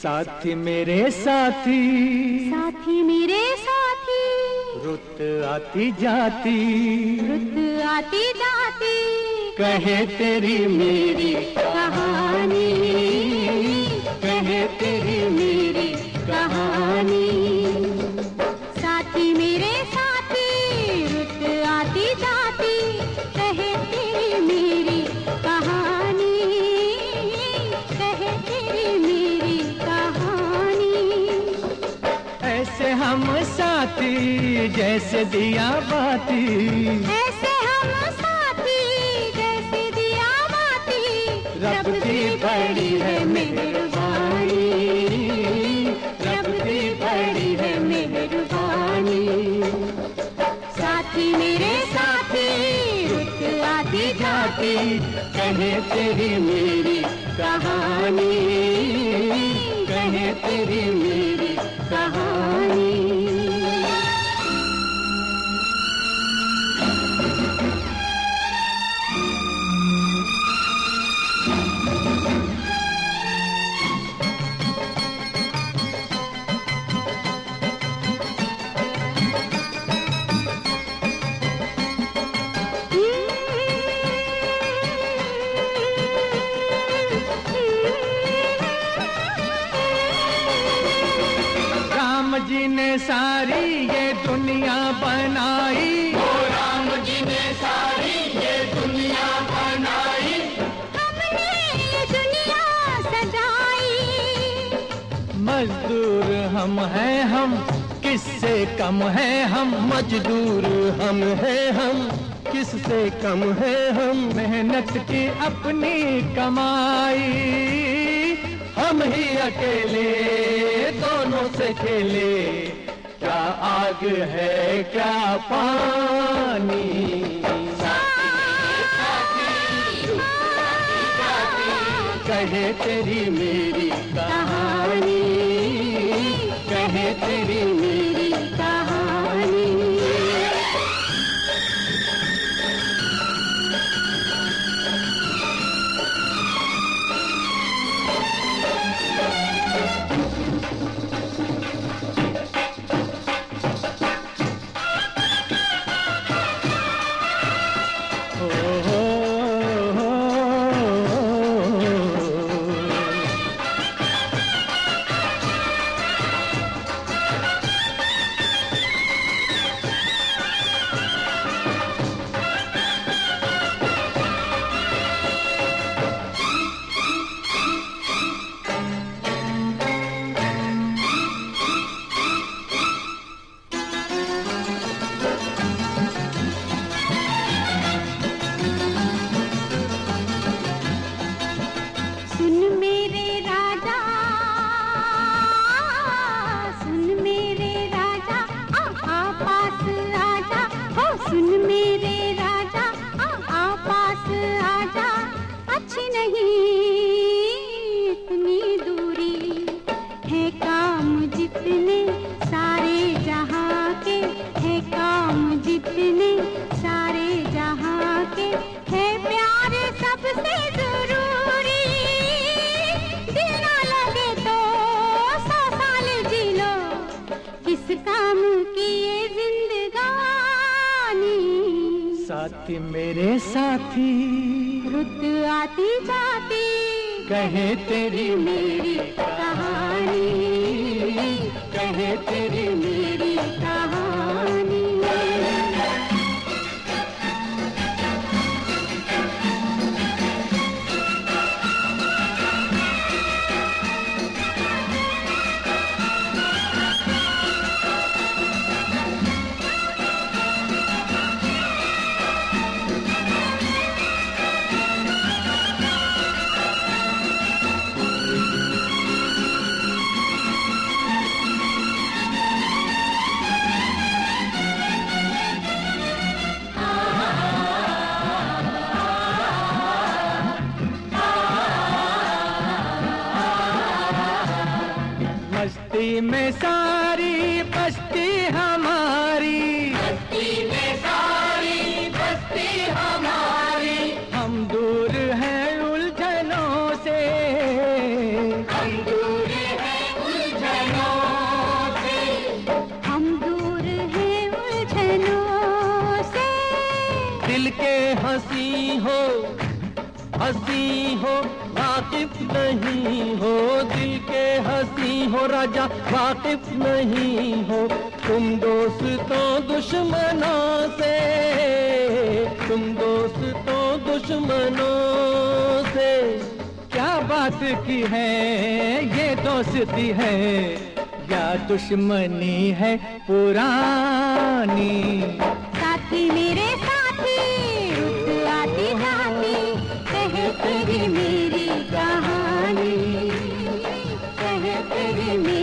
साथी मेरे साथी। साथी मेरे साथी। रुत आती जाती। रुत आती जाती। कहे तेरी मेरी कहानी। हम साथी जैसे दिया बाती। ऐसे हम साथी जैसे दिया बाती। रब की बड़ी है मेहरबानी। रब की बड़ी है मेहरबानी। साथी मेरे साथी रुत आती जाती। कहे तेरी मेरी कहानी। कहे तेरी मेरी कहानी। जी ने सारी ये दुनिया बनाई। राम जी ने सारी ये दुनिया बनाई। हमने ये दुनिया सजाई। मजदूर हम हैं हम किससे कम है हम? मजदूर हम हैं हम किससे कम है हम? मेहनत की अपनी कमाई। हम ही अकेले? दोनों से खेले। क्या आग है, क्या पानी? कहे तेरी मेरी कहानी। कहे तेरी मेरी कहानी। साथी मेरे साथी। रुत आती जाती। कहे तेरी मेरी कहानी। कहे तेरी मेरी कहानी। सारी बस्ती हमारी। बस्ती में सारी बस्ती हमारी। हम दूर हैं उलझनों से। हम दूर हैं उलझनों से। हम दूर हैं उलझनों से। दिल के हँसी हो हँसी हो। वाकिफ नहीं हो, दिल के हँसी हो राजा वाकिफ नहीं हो। तुम दोस्तों दुश्मनों से, तुम दोस्तों दुश्मनों से। क्या बात की है, ये दोस्ती है? या दुश्मनी है पुरानी? साथी मेरे साथी कहे तेरी मेरी